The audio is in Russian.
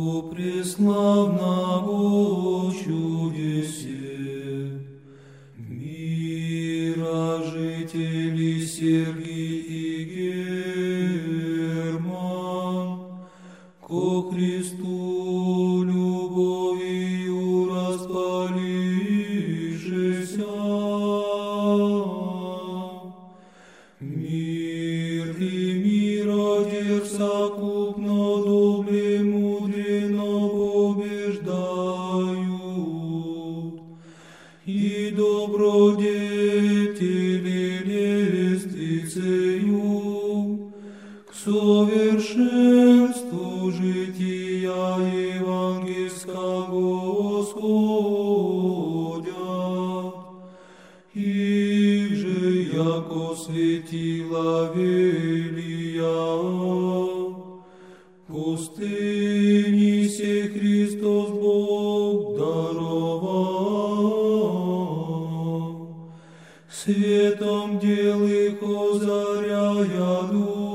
О преславного чудесе, мира жители Сергий и Герман, ко Христу любовью распалившися. Мир и миродер совокупно добле добродетели лестницею к совершенству жития евангельского сходят. Их же, яко светила велия, пустыни се Христос Бог даровал. Светом дел их озаряя нас.